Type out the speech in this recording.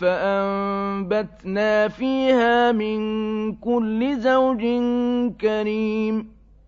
فَأَنبَتْنَا فِيهَا مِن كُلِّ زَوْجٍ كَرِيمٍ